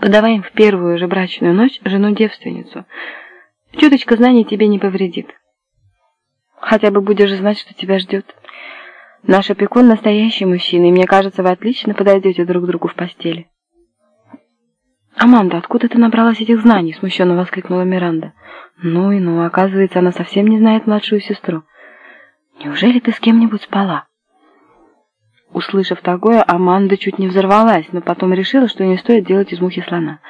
Подавай им в первую же брачную ночь жену-девственницу. Чуточка знаний тебе не повредит. Хотя бы будешь знать, что тебя ждет. Наш опекун настоящий мужчина, и мне кажется, вы отлично подойдете друг другу в постели. «Аманда, откуда ты набралась этих знаний?» — смущенно воскликнула Миранда. «Ну и ну, оказывается, она совсем не знает младшую сестру. Неужели ты с кем-нибудь спала?» Услышав такое, Аманда чуть не взорвалась, но потом решила, что не стоит делать из мухи слона.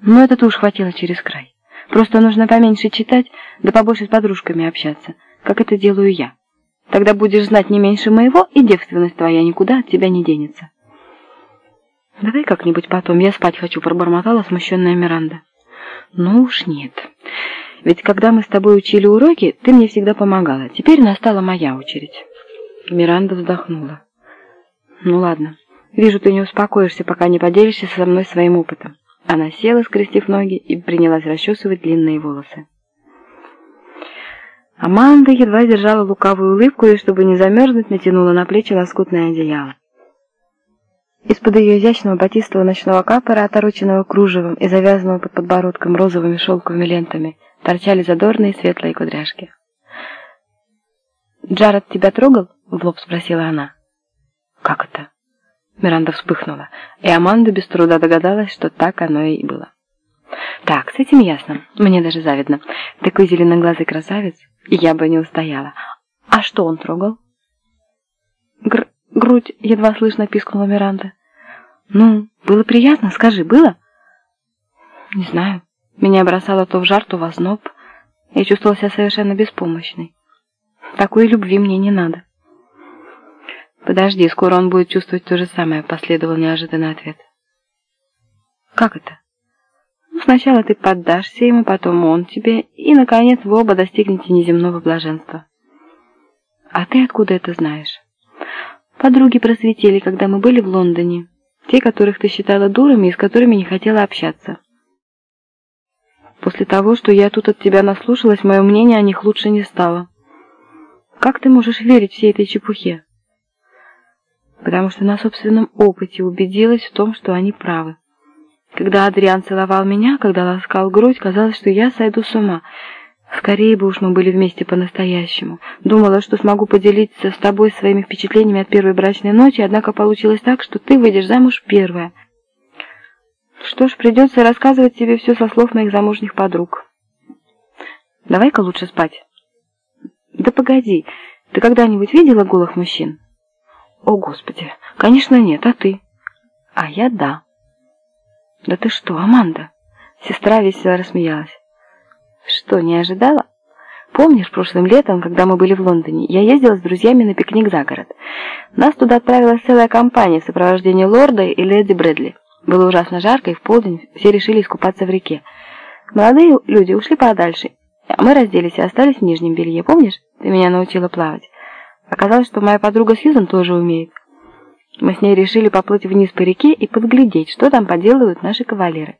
Но это-то уж хватило через край. Просто нужно поменьше читать, да побольше с подружками общаться, как это делаю я. Тогда будешь знать не меньше моего, и девственность твоя никуда от тебя не денется. «Давай как-нибудь потом, я спать хочу», — пробормотала смущенная Миранда. «Ну уж нет. Ведь когда мы с тобой учили уроки, ты мне всегда помогала. Теперь настала моя очередь». Миранда вздохнула. «Ну ладно. Вижу, ты не успокоишься, пока не поделишься со мной своим опытом». Она села, скрестив ноги, и принялась расчесывать длинные волосы. Аманда едва держала лукавую улыбку и, чтобы не замерзнуть, натянула на плечи лоскутное одеяло. Из-под ее изящного батистового ночного капора, отороченного кружевом и завязанного под подбородком розовыми шелковыми лентами, торчали задорные светлые кудряшки. «Джаред тебя трогал?» — в лоб спросила она. «Как это?» Миранда вспыхнула, и Аманда без труда догадалась, что так оно и было. «Так, с этим ясно. Мне даже завидно. Такой зеленоглазый красавец, я бы не устояла. А что он трогал?» Гр грудь едва слышно пискнула Миранда. «Ну, было приятно, скажи, было?» «Не знаю. Меня бросало то в жар, то в озноб. Я чувствовала себя совершенно беспомощной. Такой любви мне не надо». «Подожди, скоро он будет чувствовать то же самое», — последовал неожиданный ответ. «Как это?» ну, «Сначала ты поддашься ему, потом он тебе, и, наконец, вы оба достигнете неземного блаженства». «А ты откуда это знаешь?» Подруги просветили, когда мы были в Лондоне. Те, которых ты считала дурами и с которыми не хотела общаться. После того, что я тут от тебя наслушалась, мое мнение о них лучше не стало. Как ты можешь верить всей этой чепухе? Потому что на собственном опыте убедилась в том, что они правы. Когда Адриан целовал меня, когда ласкал грудь, казалось, что я сойду с ума — Скорее бы уж мы были вместе по-настоящему. Думала, что смогу поделиться с тобой своими впечатлениями от первой брачной ночи, однако получилось так, что ты выйдешь замуж первая. Что ж, придется рассказывать тебе все со слов моих замужних подруг. Давай-ка лучше спать. Да погоди, ты когда-нибудь видела голых мужчин? О, Господи, конечно нет, а ты? А я да. Да ты что, Аманда? Сестра весело рассмеялась. Что, не ожидала? Помнишь, прошлым летом, когда мы были в Лондоне, я ездила с друзьями на пикник за город. Нас туда отправилась целая компания в сопровождении лорда и леди Брэдли. Было ужасно жарко, и в полдень все решили искупаться в реке. Молодые люди ушли подальше, а мы разделись и остались в нижнем белье. Помнишь, ты меня научила плавать? Оказалось, что моя подруга Сьюзан тоже умеет. Мы с ней решили поплыть вниз по реке и подглядеть, что там поделывают наши кавалеры.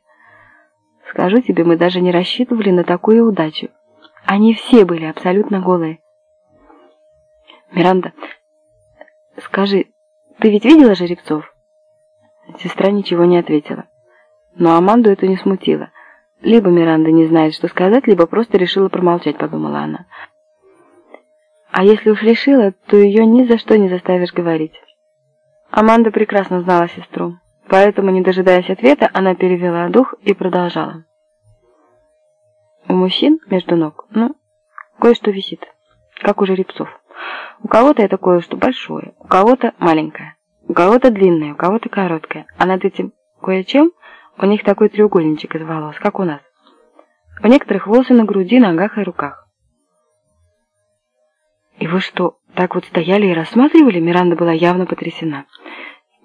Скажу тебе, мы даже не рассчитывали на такую удачу. Они все были абсолютно голые. Миранда, скажи, ты ведь видела жеребцов? Сестра ничего не ответила. Но Аманду это не смутило. Либо Миранда не знает, что сказать, либо просто решила промолчать, подумала она. А если уж решила, то ее ни за что не заставишь говорить. Аманда прекрасно знала сестру. Поэтому, не дожидаясь ответа, она перевела дух и продолжала. У мужчин между ног, ну, кое-что висит, как у жеребцов. У кого-то это кое-что большое, у кого-то маленькое, у кого-то длинное, у кого-то короткое, а над этим кое-чем у них такой треугольничек из волос, как у нас. У некоторых волосы на груди, ногах и руках. «И вы что, так вот стояли и рассматривали?» Миранда была явно потрясена.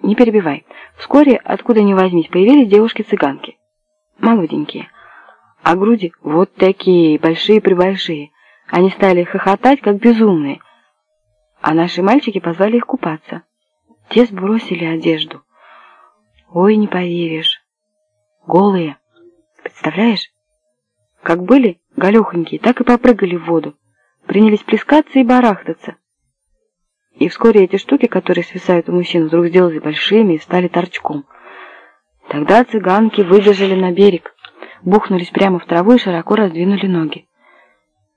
Не перебивай. Вскоре, откуда ни возьмись, появились девушки-цыганки. Молоденькие. А груди вот такие, большие-пребольшие. Они стали хохотать, как безумные. А наши мальчики позвали их купаться. Те сбросили одежду. Ой, не поверишь. Голые. Представляешь? Как были голехонькие, так и попрыгали в воду. Принялись плескаться и барахтаться. И вскоре эти штуки, которые свисают у мужчин, вдруг сделались большими и стали торчком. Тогда цыганки выбежали на берег, бухнулись прямо в траву и широко раздвинули ноги.